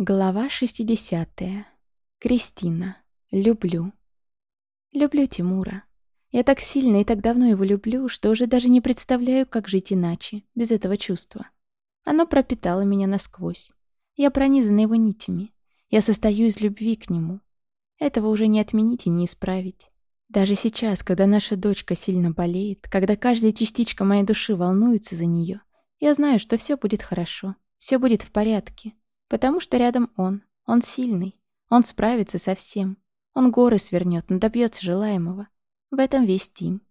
Глава 60. Кристина. Люблю. Люблю Тимура. Я так сильно и так давно его люблю, что уже даже не представляю, как жить иначе, без этого чувства. Оно пропитало меня насквозь. Я пронизана его нитями. Я состою из любви к нему. Этого уже не отменить и не исправить. Даже сейчас, когда наша дочка сильно болеет, когда каждая частичка моей души волнуется за нее, я знаю, что все будет хорошо, все будет в порядке. Потому что рядом он. Он сильный. Он справится со всем. Он горы свернет, но добьется желаемого. В этом весь Тим.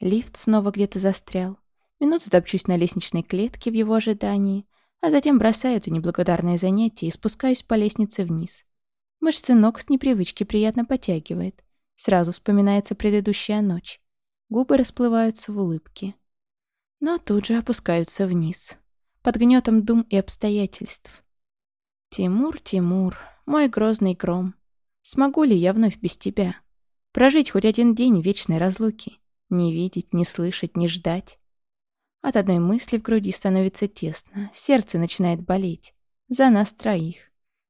Лифт снова где-то застрял. Минуту топчусь на лестничной клетке в его ожидании, а затем бросаю это неблагодарное занятие и спускаюсь по лестнице вниз. Мышцы ног с непривычки приятно потягивает. Сразу вспоминается предыдущая ночь. Губы расплываются в улыбке. Но тут же опускаются вниз. Под гнетом дум и обстоятельств. Тимур, Тимур, мой грозный гром. Смогу ли я вновь без тебя? Прожить хоть один день вечной разлуки? Не видеть, не слышать, не ждать? От одной мысли в груди становится тесно, сердце начинает болеть. За нас троих.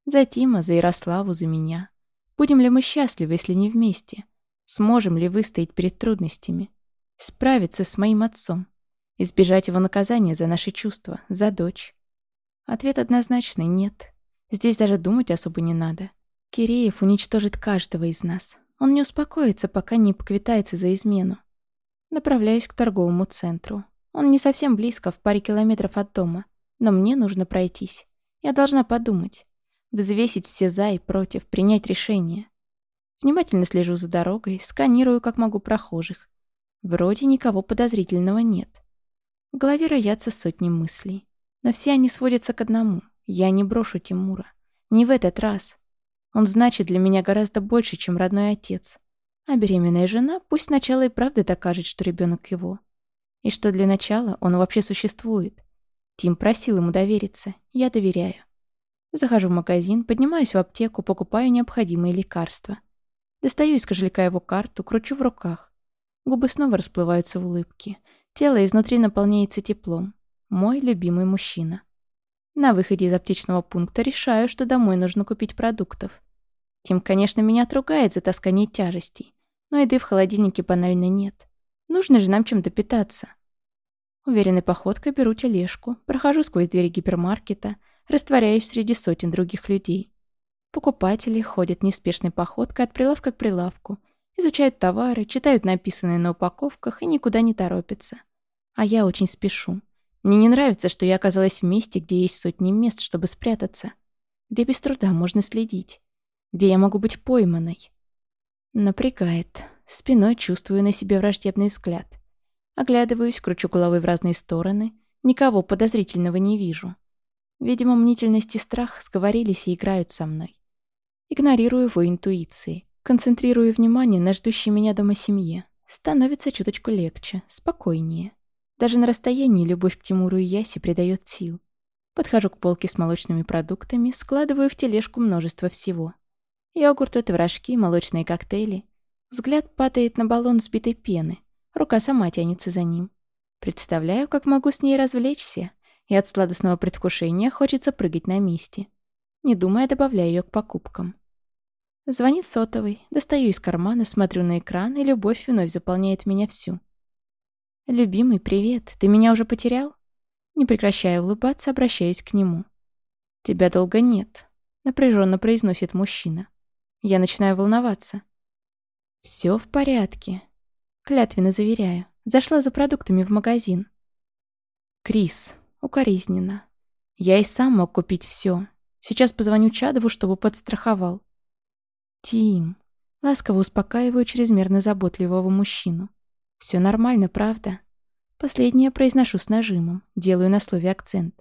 За Тима, за Ярославу, за меня. Будем ли мы счастливы, если не вместе? Сможем ли выстоять перед трудностями? Справиться с моим отцом? Избежать его наказания за наши чувства, за дочь? Ответ однозначный — нет. Здесь даже думать особо не надо. Киреев уничтожит каждого из нас. Он не успокоится, пока не поквитается за измену. Направляюсь к торговому центру. Он не совсем близко, в паре километров от дома. Но мне нужно пройтись. Я должна подумать. Взвесить все «за» и «против», принять решение. Внимательно слежу за дорогой, сканирую, как могу, прохожих. Вроде никого подозрительного нет. В голове роятся сотни мыслей. Но все они сводятся к одному — я не брошу Тимура. Не в этот раз. Он значит для меня гораздо больше, чем родной отец. А беременная жена пусть сначала и правда докажет, что ребенок его. И что для начала он вообще существует. Тим просил ему довериться. Я доверяю. Захожу в магазин, поднимаюсь в аптеку, покупаю необходимые лекарства. Достаю из кошелька его карту, кручу в руках. Губы снова расплываются в улыбке. Тело изнутри наполняется теплом. Мой любимый мужчина. На выходе из аптечного пункта решаю, что домой нужно купить продуктов. Тим, конечно, меня отругает за таскание тяжестей, но еды в холодильнике банально нет. Нужно же нам чем-то питаться. Уверенной походкой беру тележку, прохожу сквозь двери гипермаркета, растворяюсь среди сотен других людей. Покупатели ходят неспешной походкой от прилавка к прилавку, изучают товары, читают написанные на упаковках и никуда не торопятся. А я очень спешу. Мне не нравится, что я оказалась в месте, где есть сотни мест, чтобы спрятаться. Где без труда можно следить. Где я могу быть пойманной. Напрягает. Спиной чувствую на себе враждебный взгляд. Оглядываюсь, кручу головой в разные стороны. Никого подозрительного не вижу. Видимо, мнительность и страх сговорились и играют со мной. Игнорирую его интуиции. Концентрирую внимание на ждущей меня дома семье. Становится чуточку легче, спокойнее. Даже на расстоянии любовь к Тимуру и Ясе придает сил. Подхожу к полке с молочными продуктами, складываю в тележку множество всего. Йогурт, рожки, молочные коктейли. Взгляд падает на баллон сбитой пены. Рука сама тянется за ним. Представляю, как могу с ней развлечься, и от сладостного предвкушения хочется прыгать на месте. Не думая, добавляю ее к покупкам. Звонит сотовый, достаю из кармана, смотрю на экран, и любовь вновь заполняет меня всю. «Любимый, привет. Ты меня уже потерял?» Не прекращая улыбаться, обращаюсь к нему. «Тебя долго нет», — напряженно произносит мужчина. Я начинаю волноваться. «Все в порядке», — клятвенно заверяю. Зашла за продуктами в магазин. «Крис, укоризненно. Я и сам мог купить все. Сейчас позвоню Чадову, чтобы подстраховал». «Тим», — ласково успокаиваю чрезмерно заботливого мужчину. Все нормально, правда? Последнее произношу с нажимом, делаю на слове акцент.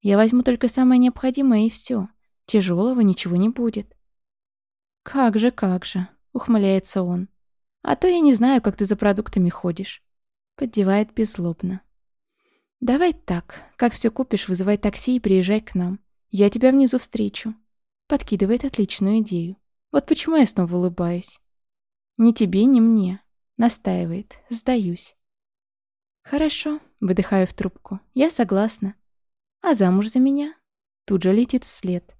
Я возьму только самое необходимое и все. Тяжелого ничего не будет. Как же, как же, ухмыляется он. А то я не знаю, как ты за продуктами ходишь. Поддевает беззлобно. Давай так, как все купишь, вызывай такси и приезжай к нам. Я тебя внизу встречу. Подкидывает отличную идею. Вот почему я снова улыбаюсь. Ни тебе, ни мне. Настаивает. Сдаюсь. Хорошо, выдыхаю в трубку. Я согласна. А замуж за меня? Тут же летит вслед.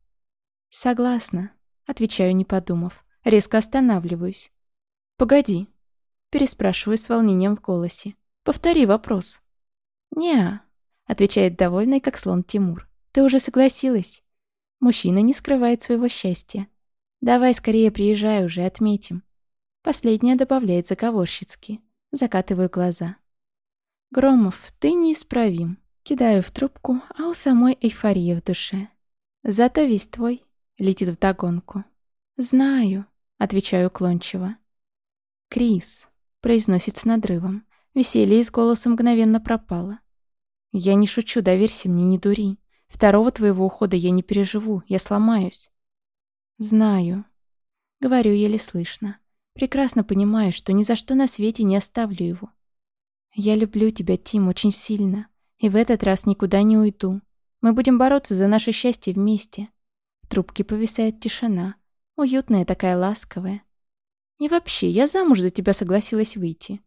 «Согласна», — отвечаю, не подумав. Резко останавливаюсь. «Погоди», — переспрашиваю с волнением в голосе. «Повтори вопрос». «Не-а», отвечает довольный, как слон Тимур. «Ты уже согласилась?» Мужчина не скрывает своего счастья. «Давай скорее приезжай уже, отметим». Последняя добавляет заговорщицки. Закатываю глаза. «Громов, ты неисправим». Кидаю в трубку, а у самой эйфория в душе. «Зато весь твой», — летит вдогонку. «Знаю», — отвечаю уклончиво. «Крис», — произносит с надрывом. Веселье из голоса мгновенно пропало. «Я не шучу, доверься мне, не дури. Второго твоего ухода я не переживу, я сломаюсь». «Знаю», — говорю еле слышно. Прекрасно понимаю, что ни за что на свете не оставлю его. Я люблю тебя, Тим, очень сильно. И в этот раз никуда не уйду. Мы будем бороться за наше счастье вместе. В трубке повисает тишина. Уютная такая, ласковая. И вообще, я замуж за тебя согласилась выйти.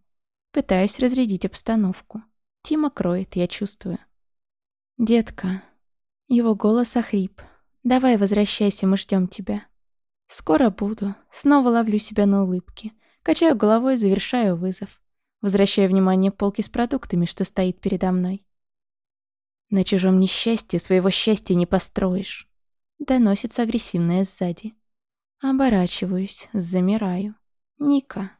Пытаюсь разрядить обстановку. Тима кроет, я чувствую. «Детка». Его голос охрип. «Давай возвращайся, мы ждем тебя». «Скоро буду». Снова ловлю себя на улыбке. Качаю головой, завершаю вызов. Возвращаю внимание полки с продуктами, что стоит передо мной. «На чужом несчастье своего счастья не построишь», — доносится агрессивное сзади. Оборачиваюсь, замираю. Ника.